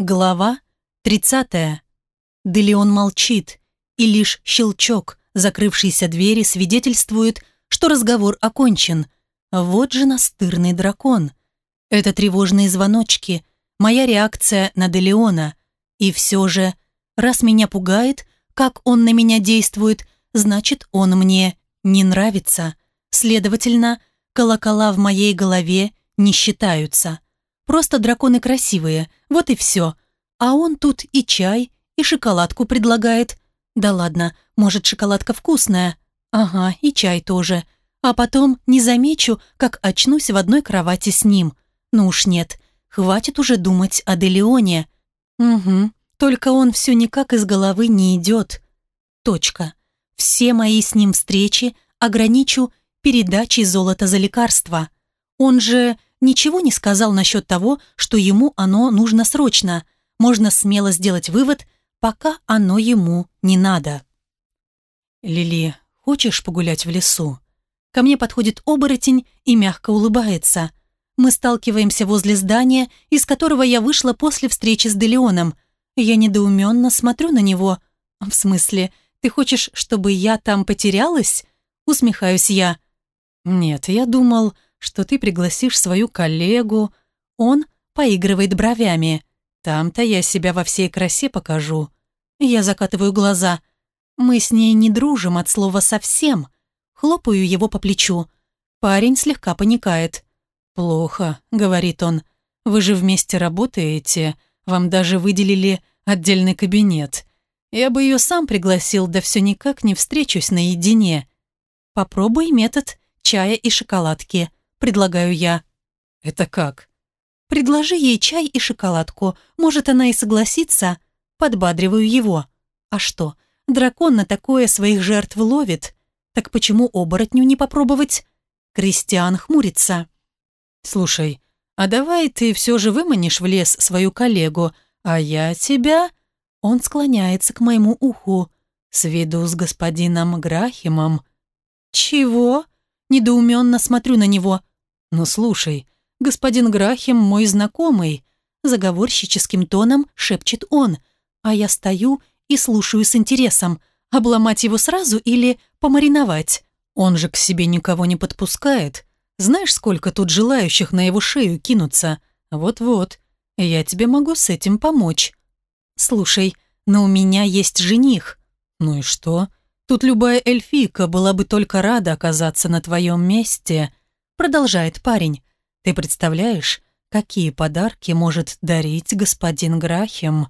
Глава 30. Делеон молчит, и лишь щелчок закрывшейся двери свидетельствует, что разговор окончен. Вот же настырный дракон. Это тревожные звоночки, моя реакция на Делеона. И все же, раз меня пугает, как он на меня действует, значит, он мне не нравится. Следовательно, колокола в моей голове не считаются. Просто драконы красивые, вот и все. А он тут и чай, и шоколадку предлагает. Да ладно, может, шоколадка вкусная. Ага, и чай тоже. А потом не замечу, как очнусь в одной кровати с ним. Ну уж нет, хватит уже думать о Делеоне. Угу, только он все никак из головы не идет. Точка. Все мои с ним встречи ограничу передачей золота за лекарства. Он же ничего не сказал насчет того, что ему оно нужно срочно. Можно смело сделать вывод, пока оно ему не надо. «Лили, хочешь погулять в лесу?» Ко мне подходит оборотень и мягко улыбается. Мы сталкиваемся возле здания, из которого я вышла после встречи с Делеоном. Я недоуменно смотрю на него. «В смысле, ты хочешь, чтобы я там потерялась?» Усмехаюсь я. «Нет, я думал, что ты пригласишь свою коллегу, он поигрывает бровями. Там-то я себя во всей красе покажу. Я закатываю глаза. Мы с ней не дружим от слова совсем. Хлопаю его по плечу. Парень слегка паникает. «Плохо», — говорит он. «Вы же вместе работаете. Вам даже выделили отдельный кабинет. Я бы ее сам пригласил, да все никак не встречусь наедине. Попробуй метод чая и шоколадки предлагаю я. «Это как?» «Предложи ей чай и шоколадку. Может, она и согласится?» Подбадриваю его. «А что, дракон на такое своих жертв ловит? Так почему оборотню не попробовать?» Кристиан хмурится. «Слушай, а давай ты все же выманишь в лес свою коллегу, а я тебя...» Он склоняется к моему уху. «Сведу с господином Грахимом». «Чего?» Недоуменно смотрю на него. «Но слушай, господин Грахем мой знакомый», заговорщическим тоном шепчет он, а я стою и слушаю с интересом, обломать его сразу или помариновать. Он же к себе никого не подпускает. Знаешь, сколько тут желающих на его шею кинуться? Вот-вот, я тебе могу с этим помочь. Слушай, но у меня есть жених. Ну и что? Тут любая эльфийка была бы только рада оказаться на твоем месте продолжает парень. «Ты представляешь, какие подарки может дарить господин Грахем?»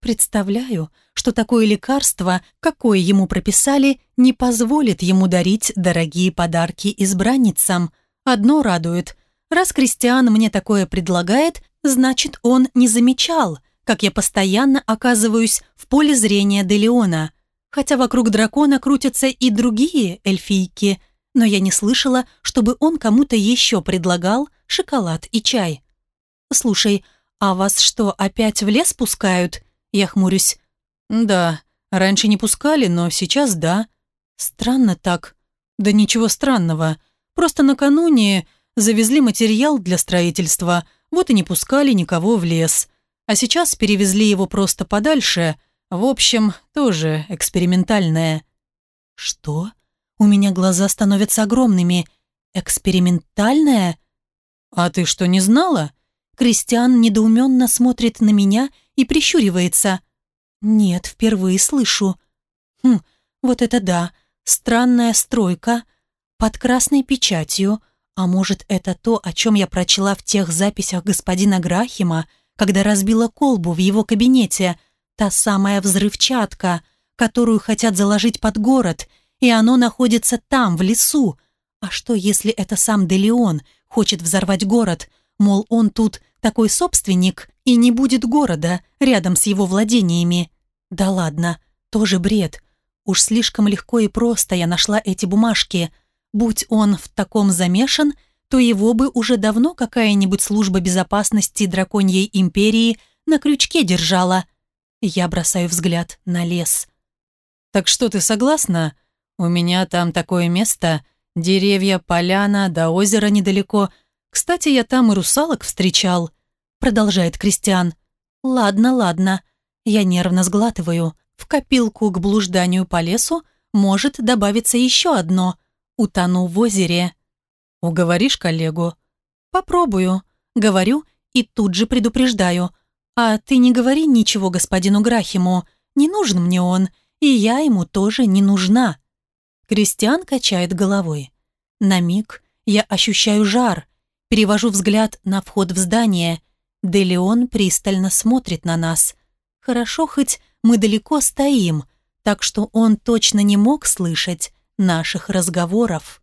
Представляю, что такое лекарство, какое ему прописали, не позволит ему дарить дорогие подарки избранницам. Одно радует. Раз Кристиан мне такое предлагает, значит, он не замечал, как я постоянно оказываюсь в поле зрения Делеона. Хотя вокруг дракона крутятся и другие эльфийки, но я не слышала, чтобы он кому-то еще предлагал шоколад и чай. «Слушай, а вас что, опять в лес пускают?» Я хмурюсь. «Да, раньше не пускали, но сейчас да». «Странно так». «Да ничего странного. Просто накануне завезли материал для строительства, вот и не пускали никого в лес. А сейчас перевезли его просто подальше. В общем, тоже экспериментальное». «Что?» У меня глаза становятся огромными. Экспериментальная? А ты что, не знала? Кристиан недоуменно смотрит на меня и прищуривается. Нет, впервые слышу. Хм, вот это да. Странная стройка. Под красной печатью. А может, это то, о чем я прочла в тех записях господина Грахима, когда разбила колбу в его кабинете. Та самая взрывчатка, которую хотят заложить под город — и оно находится там, в лесу. А что, если это сам Делеон хочет взорвать город? Мол, он тут такой собственник, и не будет города рядом с его владениями. Да ладно, тоже бред. Уж слишком легко и просто я нашла эти бумажки. Будь он в таком замешан, то его бы уже давно какая-нибудь служба безопасности драконьей империи на крючке держала. Я бросаю взгляд на лес. «Так что ты согласна?» У меня там такое место, деревья, поляна, до озера недалеко. Кстати, я там и русалок встречал», — продолжает Кристиан. «Ладно, ладно». Я нервно сглатываю. В копилку к блужданию по лесу может добавиться еще одно. Утону в озере. «Уговоришь коллегу?» «Попробую», — говорю и тут же предупреждаю. «А ты не говори ничего господину Грахиму. Не нужен мне он, и я ему тоже не нужна». Кристиан качает головой. На миг я ощущаю жар, перевожу взгляд на вход в здание. Делеон пристально смотрит на нас. Хорошо хоть мы далеко стоим, так что он точно не мог слышать наших разговоров.